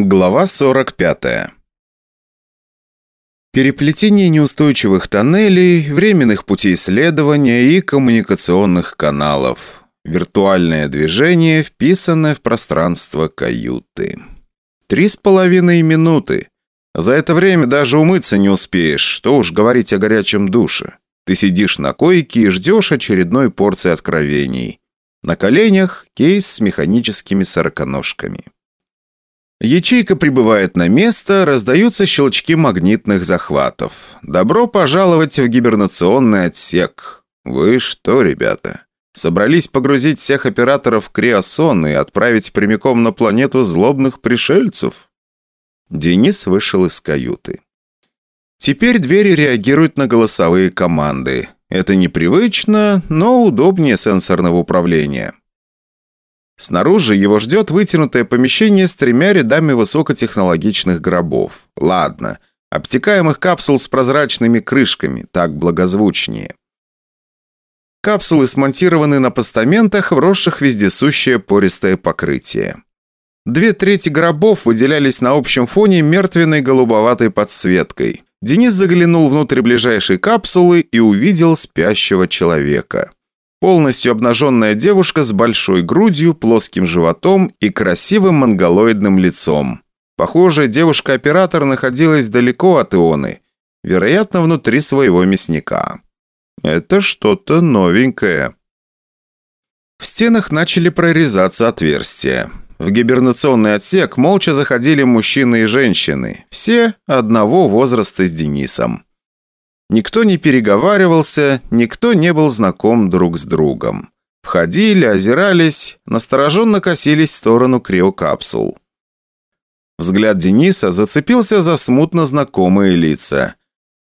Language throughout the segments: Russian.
Глава 45 Переплетение неустойчивых тоннелей, временных путей следования и коммуникационных каналов. Виртуальное движение, вписанное в пространство каюты. Три с половиной минуты. За это время даже умыться не успеешь, что уж говорить о горячем душе. Ты сидишь на койке и ждешь очередной порции откровений. На коленях кейс с механическими сороконожками. Ячейка прибывает на место, раздаются щелчки магнитных захватов. Добро пожаловать в гибернационный отсек. Вы что, ребята? Собрались погрузить всех операторов в криосон и отправить прямиком на планету злобных пришельцев? Денис вышел из каюты. Теперь двери реагируют на голосовые команды. Это непривычно, но удобнее сенсорного управления. Снаружи его ждет вытянутое помещение с тремя рядами высокотехнологичных гробов. Ладно, обтекаемых капсул с прозрачными крышками, так благозвучнее. Капсулы смонтированы на постаментах, вросших вездесущее пористое покрытие. Две трети гробов выделялись на общем фоне мертвенной голубоватой подсветкой. Денис заглянул внутрь ближайшей капсулы и увидел спящего человека. Полностью обнаженная девушка с большой грудью, плоским животом и красивым монголоидным лицом. Похоже, девушка-оператор находилась далеко от Ионы, вероятно, внутри своего мясника. Это что-то новенькое. В стенах начали прорезаться отверстия. В гибернационный отсек молча заходили мужчины и женщины, все одного возраста с Денисом. Никто не переговаривался, никто не был знаком друг с другом. Входили, озирались, настороженно косились в сторону криокапсул. Взгляд Дениса зацепился за смутно знакомые лица.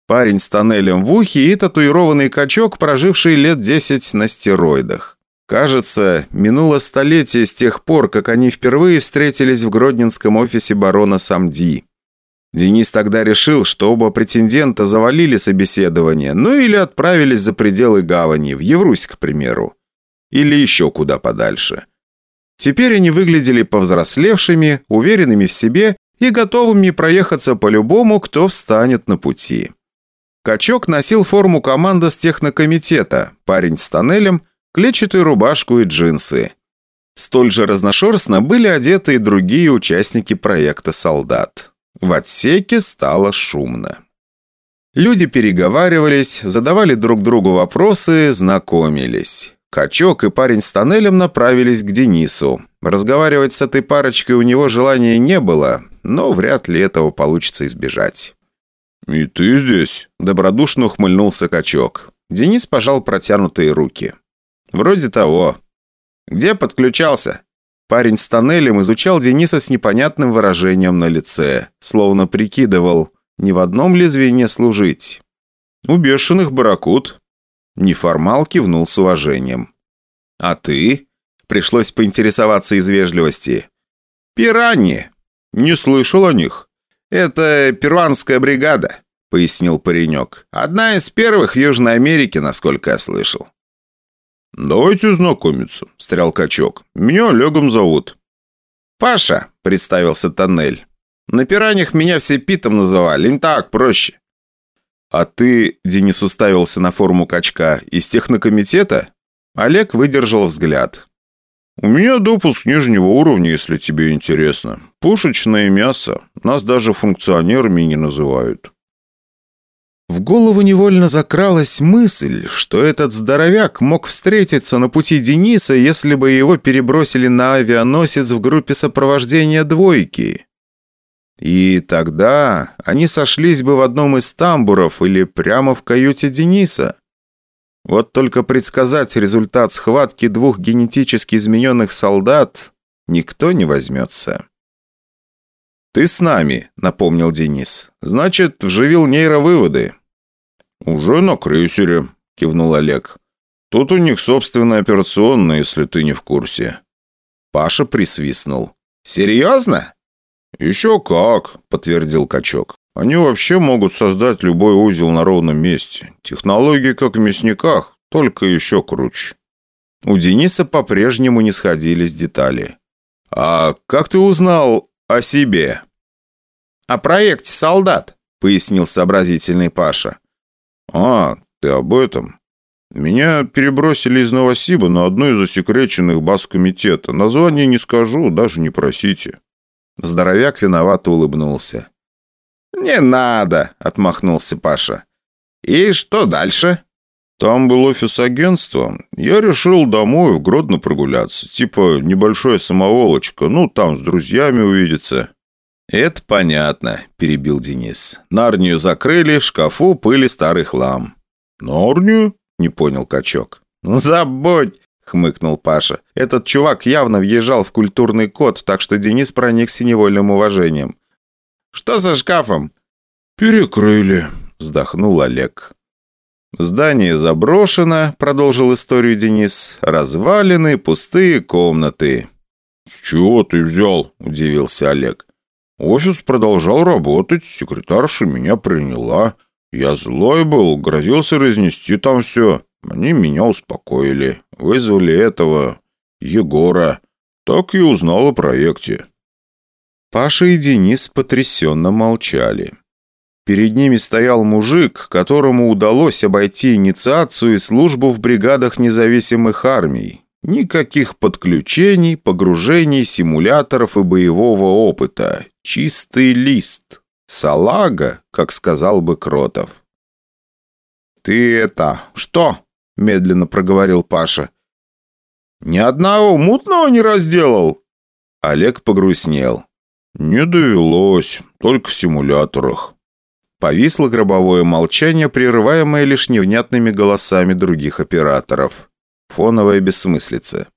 Парень с тоннелем в ухе и татуированный качок, проживший лет десять на стероидах. Кажется, минуло столетие с тех пор, как они впервые встретились в гродненском офисе барона Самди. Денис тогда решил, что оба претендента завалили собеседование, ну или отправились за пределы гавани, в Еврусь, к примеру. Или еще куда подальше. Теперь они выглядели повзрослевшими, уверенными в себе и готовыми проехаться по любому, кто встанет на пути. Качок носил форму команды с технокомитета, парень с тоннелем, клетчатую рубашку и джинсы. Столь же разношерстно были одеты и другие участники проекта «Солдат». В отсеке стало шумно. Люди переговаривались, задавали друг другу вопросы, знакомились. Качок и парень с тоннелем направились к Денису. Разговаривать с этой парочкой у него желания не было, но вряд ли этого получится избежать. «И ты здесь?» – добродушно ухмыльнулся Качок. Денис пожал протянутые руки. «Вроде того. Где подключался?» Парень с тоннелем изучал Дениса с непонятным выражением на лице, словно прикидывал, не в одном ли звене служить. «У бешеных баракут». Неформал кивнул с уважением. «А ты?» Пришлось поинтересоваться из вежливости. «Пираньи». «Не слышал о них». «Это перуанская бригада», — пояснил паренек. «Одна из первых в Южной Америке, насколько я слышал». «Давайте знакомиться», – встрял качок. «Меня Олегом зовут». «Паша», – представился Тоннель. «На пираньях меня все Питом называли, им так проще». «А ты», – Денис уставился на форму качка, – «из технокомитета?» Олег выдержал взгляд. «У меня допуск нижнего уровня, если тебе интересно. Пушечное мясо. Нас даже функционерами не называют». В голову невольно закралась мысль, что этот здоровяк мог встретиться на пути Дениса, если бы его перебросили на авианосец в группе сопровождения двойки. И тогда они сошлись бы в одном из тамбуров или прямо в каюте Дениса. Вот только предсказать результат схватки двух генетически измененных солдат никто не возьмется. «Ты с нами», — напомнил Денис. «Значит, вживил нейровыводы». «Уже на крейсере», — кивнул Олег. «Тут у них собственная операционная, если ты не в курсе». Паша присвистнул. «Серьезно?» «Еще как», — подтвердил качок. «Они вообще могут создать любой узел на ровном месте. Технологии, как в мясниках, только еще круче». У Дениса по-прежнему не сходились детали. «А как ты узнал?» о себе». «О проекте «Солдат», — пояснил сообразительный Паша. «А, ты об этом?» «Меня перебросили из Новосиба на одну из засекреченных баз комитета. Название не скажу, даже не просите». Здоровяк виновато улыбнулся. «Не надо», — отмахнулся Паша. «И что дальше?» «Там был офис агентства. Я решил домой в Гродно прогуляться. Типа небольшая самоволочка. Ну, там с друзьями увидеться». «Это понятно», – перебил Денис. «Нарнию закрыли, в шкафу пыли старый хлам». «Нарнию?» – не понял качок. «Забудь!» – хмыкнул Паша. Этот чувак явно въезжал в культурный код, так что Денис проникся невольным уважением. «Что за шкафом?» «Перекрыли», – вздохнул Олег. «Здание заброшено», – продолжил историю Денис. «Развалины, пустые комнаты». «С чего ты взял?» – удивился Олег. Офис продолжал работать, секретарша меня приняла. Я злой был, грозился разнести там все. Они меня успокоили. Вызвали этого... Егора. Так и узнал о проекте. Паша и Денис потрясенно молчали. Перед ними стоял мужик, которому удалось обойти инициацию и службу в бригадах независимых армий. Никаких подключений, погружений, симуляторов и боевого опыта. Чистый лист. Салага, как сказал бы Кротов. «Ты это... что?» – медленно проговорил Паша. «Ни одного мутного не разделал?» Олег погрустнел. «Не довелось, только в симуляторах». Повисло гробовое молчание, прерываемое лишь невнятными голосами других операторов. Фоновая бессмыслица.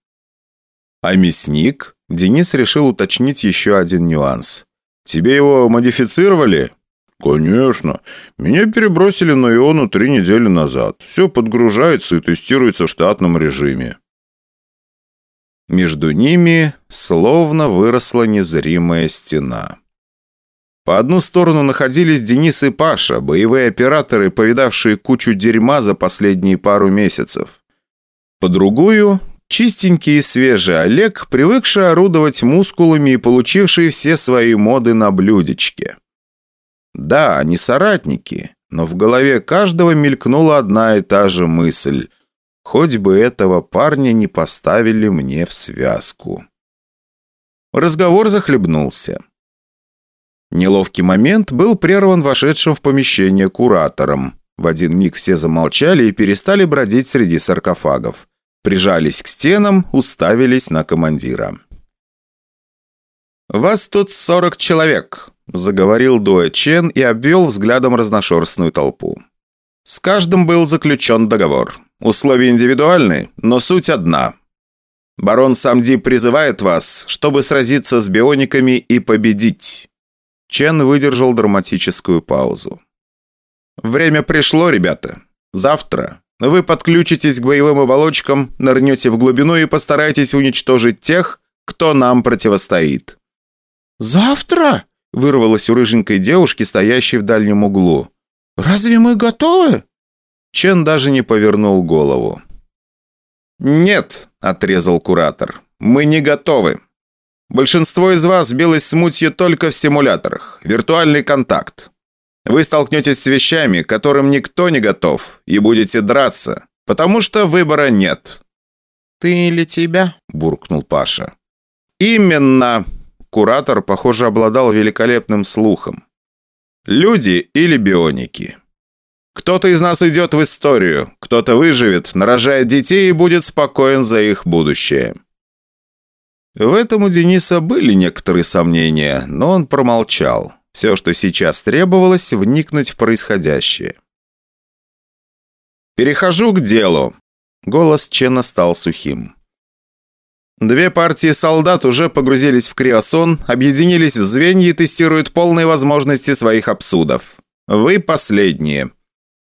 А мясник? Денис решил уточнить еще один нюанс. «Тебе его модифицировали?» «Конечно. Меня перебросили на Иону три недели назад. Все подгружается и тестируется в штатном режиме». Между ними словно выросла незримая стена. По одну сторону находились Денис и Паша, боевые операторы, повидавшие кучу дерьма за последние пару месяцев. По другую – чистенький и свежий Олег, привыкший орудовать мускулами и получивший все свои моды на блюдечке. Да, они соратники, но в голове каждого мелькнула одна и та же мысль – Хоть бы этого парня не поставили мне в связку. Разговор захлебнулся. Неловкий момент был прерван вошедшим в помещение куратором. В один миг все замолчали и перестали бродить среди саркофагов. Прижались к стенам, уставились на командира. «Вас тут сорок человек», – заговорил Дуэ Чен и обвел взглядом разношерстную толпу. «С каждым был заключен договор. Условия индивидуальны, но суть одна. Барон Самди призывает вас, чтобы сразиться с биониками и победить». Чен выдержал драматическую паузу. «Время пришло, ребята. Завтра вы подключитесь к боевым оболочкам, нырнете в глубину и постараетесь уничтожить тех, кто нам противостоит». «Завтра?» – вырвалось у рыженькой девушки, стоящей в дальнем углу. «Разве мы готовы?» Чен даже не повернул голову. «Нет», – отрезал куратор, – «мы не готовы. Большинство из вас билось с мутью только в симуляторах. Виртуальный контакт. Вы столкнетесь с вещами, к которым никто не готов, и будете драться, потому что выбора нет». «Ты или тебя?» – буркнул Паша. «Именно!» Куратор, похоже, обладал великолепным слухом. «Люди или бионики?» Кто-то из нас идет в историю, кто-то выживет, нарожает детей и будет спокоен за их будущее. В этом у Дениса были некоторые сомнения, но он промолчал. Все, что сейчас требовалось, вникнуть в происходящее. «Перехожу к делу». Голос Чена стал сухим. Две партии солдат уже погрузились в криосон, объединились в звенья и тестируют полные возможности своих обсудов. Вы последние.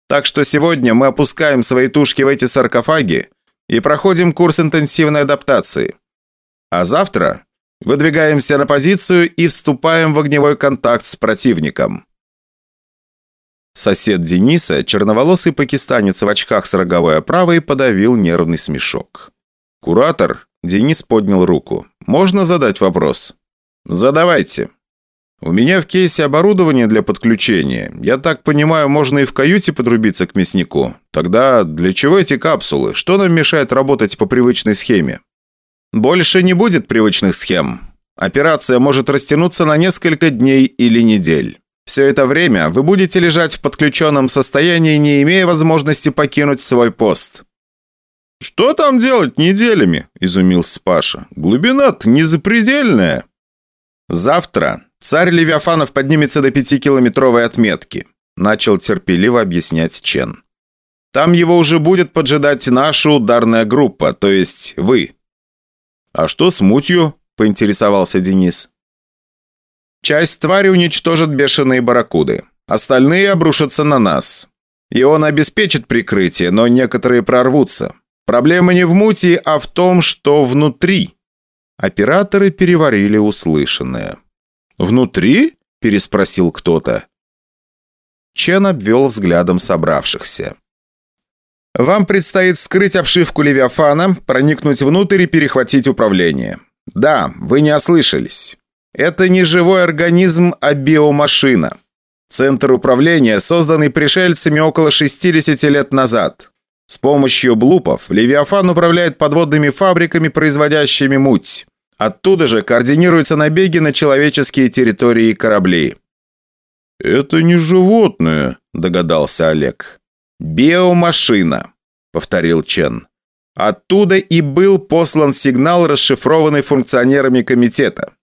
Так что сегодня мы опускаем свои тушки в эти саркофаги и проходим курс интенсивной адаптации. А завтра выдвигаемся на позицию и вступаем в огневой контакт с противником. Сосед Дениса, черноволосый пакистанец в очках с роговой оправой, подавил нервный смешок. «Куратор?» – Денис поднял руку. «Можно задать вопрос?» «Задавайте». У меня в кейсе оборудование для подключения. Я так понимаю, можно и в каюте подрубиться к мяснику. Тогда для чего эти капсулы? Что нам мешает работать по привычной схеме? Больше не будет привычных схем. Операция может растянуться на несколько дней или недель. Все это время вы будете лежать в подключенном состоянии, не имея возможности покинуть свой пост. «Что там делать неделями?» – изумился Паша. «Глубина-то не запредельная». «Завтра царь Левиафанов поднимется до пятикилометровой отметки», – начал терпеливо объяснять Чен. «Там его уже будет поджидать наша ударная группа, то есть вы». «А что с мутью?» – поинтересовался Денис. «Часть твари уничтожит бешеные барракуды. Остальные обрушатся на нас. И он обеспечит прикрытие, но некоторые прорвутся. Проблема не в мути, а в том, что внутри». Операторы переварили услышанное. «Внутри?» – переспросил кто-то. Чен обвел взглядом собравшихся. «Вам предстоит вскрыть обшивку Левиафана, проникнуть внутрь и перехватить управление. Да, вы не ослышались. Это не живой организм, а биомашина. Центр управления, созданный пришельцами около 60 лет назад. С помощью блупов Левиафан управляет подводными фабриками, производящими муть. Оттуда же координируются набеги на человеческие территории и корабли. «Это не животное», – догадался Олег. «Биомашина», – повторил Чен. Оттуда и был послан сигнал, расшифрованный функционерами комитета.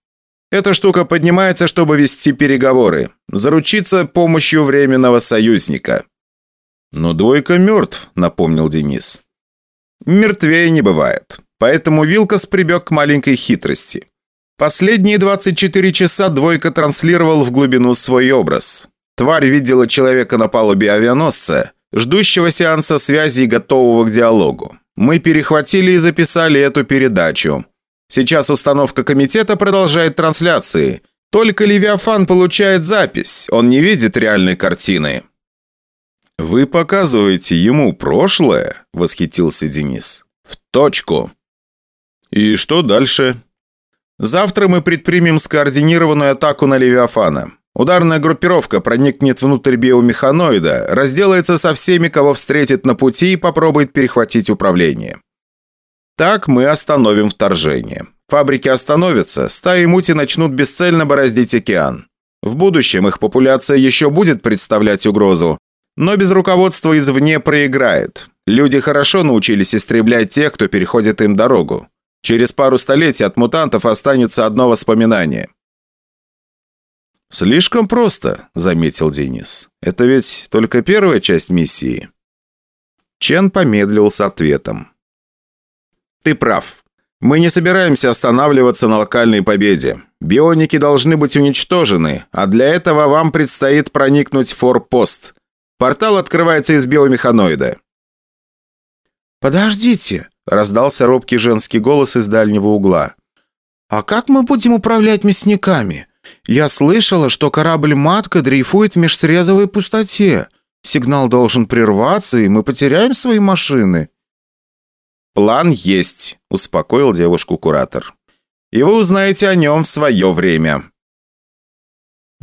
Эта штука поднимается, чтобы вести переговоры, заручиться помощью временного союзника. «Но двойка мертв», — напомнил Денис. «Мертвее не бывает. Поэтому Вилкас прибег к маленькой хитрости. Последние 24 часа двойка транслировал в глубину свой образ. Тварь видела человека на палубе авианосца, ждущего сеанса связи и готового к диалогу. Мы перехватили и записали эту передачу. Сейчас установка комитета продолжает трансляции. Только Левиафан получает запись, он не видит реальной картины. «Вы показываете ему прошлое?» – восхитился Денис. «В точку». «И что дальше?» «Завтра мы предпримем скоординированную атаку на Левиафана. Ударная группировка проникнет внутрь биомеханоида, разделается со всеми, кого встретит на пути и попробует перехватить управление. Так мы остановим вторжение. Фабрики остановятся, стаи мути начнут бесцельно бороздить океан. В будущем их популяция еще будет представлять угрозу, но без руководства извне проиграет. Люди хорошо научились истреблять тех, кто переходит им дорогу. Через пару столетий от мутантов останется одно воспоминание. «Слишком просто», – заметил Денис. «Это ведь только первая часть миссии». Чен помедлил с ответом. «Ты прав. Мы не собираемся останавливаться на локальной победе. Бионики должны быть уничтожены, а для этого вам предстоит проникнуть в форпост. Портал открывается из биомеханоида». «Подождите», – раздался робкий женский голос из дальнего угла. «А как мы будем управлять мясниками? Я слышала, что корабль-матка дрейфует в межсрезовой пустоте. Сигнал должен прерваться, и мы потеряем свои машины». «План есть», – успокоил девушку куратор. «И вы узнаете о нем в свое время».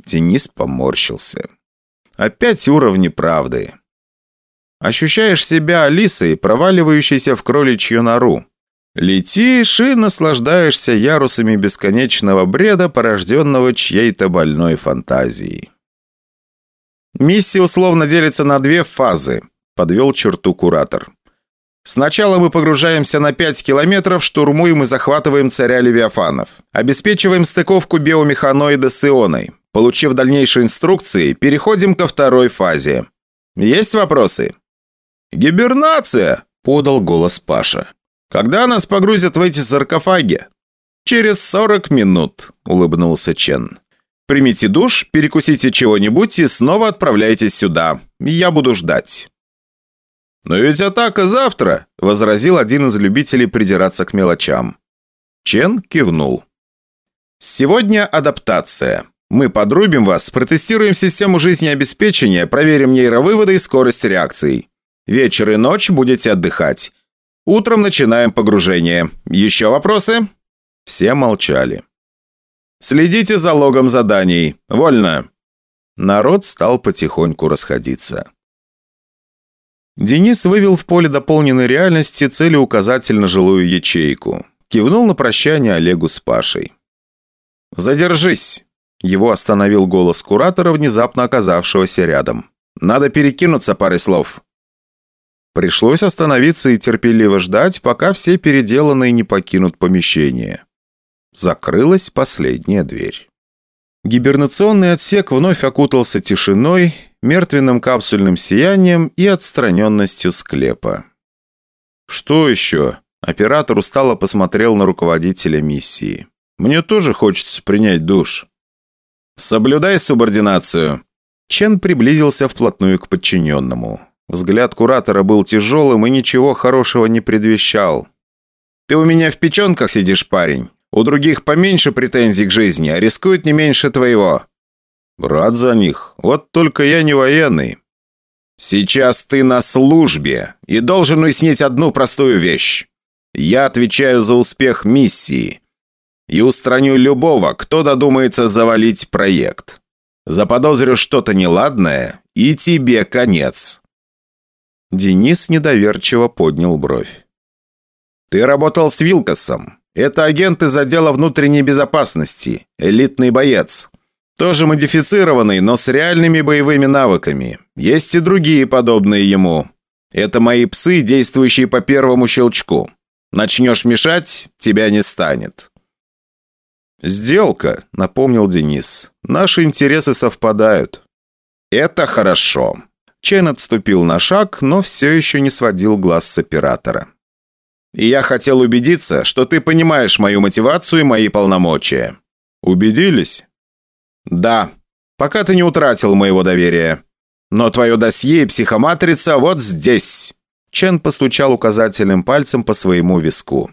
Денис поморщился. Опять уровни правды. Ощущаешь себя Алисой, проваливающейся в кроличью нору. Летишь и наслаждаешься ярусами бесконечного бреда, порожденного чьей-то больной фантазией. Миссия условно делится на две фазы, подвел черту куратор. Сначала мы погружаемся на 5 километров, штурмуем и захватываем царя Левиафанов. Обеспечиваем стыковку биомеханоида с Ионой. Получив дальнейшие инструкции, переходим ко второй фазе. Есть вопросы? «Гибернация!» – подал голос Паша. «Когда нас погрузят в эти саркофаги?» «Через 40 минут», – улыбнулся Чен. «Примите душ, перекусите чего-нибудь и снова отправляйтесь сюда. Я буду ждать». «Но ведь атака завтра!» – возразил один из любителей придираться к мелочам. Чен кивнул. «Сегодня адаптация. Мы подрубим вас, протестируем систему жизнеобеспечения, проверим нейровыводы и скорость реакций. Вечер и ночь будете отдыхать. Утром начинаем погружение. Еще вопросы?» Все молчали. Следите за логом заданий. Вольно!» Народ стал потихоньку расходиться. Денис вывел в поле дополненной реальности целеуказатель на жилую ячейку. Кивнул на прощание Олегу с Пашей. «Задержись!» Его остановил голос куратора, внезапно оказавшегося рядом. «Надо перекинуться парой слов». Пришлось остановиться и терпеливо ждать, пока все переделанные не покинут помещение. Закрылась последняя дверь. Гибернационный отсек вновь окутался тишиной, мертвенным капсульным сиянием и отстраненностью склепа. «Что еще?» Оператор устало посмотрел на руководителя миссии. «Мне тоже хочется принять душ». «Соблюдай субординацию». Чен приблизился вплотную к подчиненному. Взгляд куратора был тяжелым и ничего хорошего не предвещал. «Ты у меня в печенках сидишь, парень. У других поменьше претензий к жизни, а рискуют не меньше твоего». «Рад за них. Вот только я не военный». «Сейчас ты на службе и должен уяснить одну простую вещь. Я отвечаю за успех миссии и устраню любого, кто додумается завалить проект. Заподозрю что-то неладное, и тебе конец». Денис недоверчиво поднял бровь. «Ты работал с Вилкосом. Это агент из отдела внутренней безопасности, элитный боец. Тоже модифицированный, но с реальными боевыми навыками. Есть и другие подобные ему. Это мои псы, действующие по первому щелчку. Начнешь мешать, тебя не станет». «Сделка», — напомнил Денис. «Наши интересы совпадают». «Это хорошо». Чен отступил на шаг, но все еще не сводил глаз с оператора. «И я хотел убедиться, что ты понимаешь мою мотивацию и мои полномочия». «Убедились?» «Да. Пока ты не утратил моего доверия. Но твое досье и психоматрица вот здесь». Чен постучал указательным пальцем по своему виску.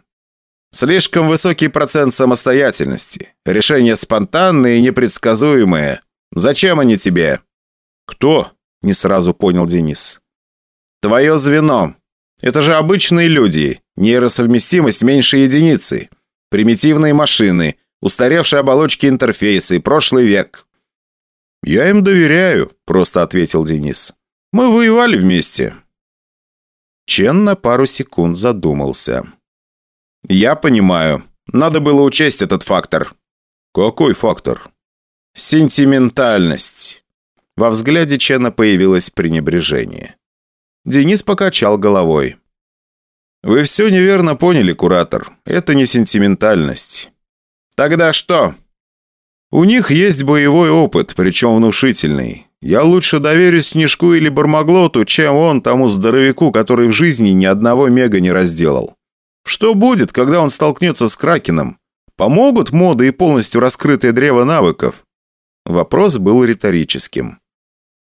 «Слишком высокий процент самостоятельности. Решения спонтанные и непредсказуемые. Зачем они тебе?» «Кто?» – не сразу понял Денис. «Твое звено. Это же обычные люди. Нейросовместимость меньше единицы. Примитивные машины. Устаревшие оболочки интерфейса и прошлый век». «Я им доверяю», – просто ответил Денис. «Мы воевали вместе». Чен на пару секунд задумался. «Я понимаю. Надо было учесть этот фактор». «Какой фактор?» «Сентиментальность». Во взгляде Чена появилось пренебрежение. Денис покачал головой. «Вы все неверно поняли, куратор. Это не сентиментальность». «Тогда что?» «У них есть боевой опыт, причем внушительный. Я лучше доверюсь Снежку или Бармаглоту, чем он тому здоровяку, который в жизни ни одного мега не разделал. Что будет, когда он столкнется с Кракеном? Помогут моды и полностью раскрытое древо навыков?» Вопрос был риторическим.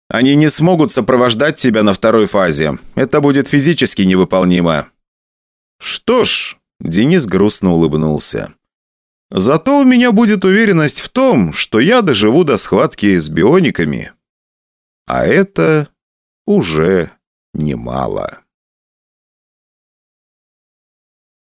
Они не смогут сопровождать тебя на второй фазе. Это будет физически невыполнимо». «Что ж», — Денис грустно улыбнулся. «Зато у меня будет уверенность в том, что я доживу до схватки с биониками. А это уже немало».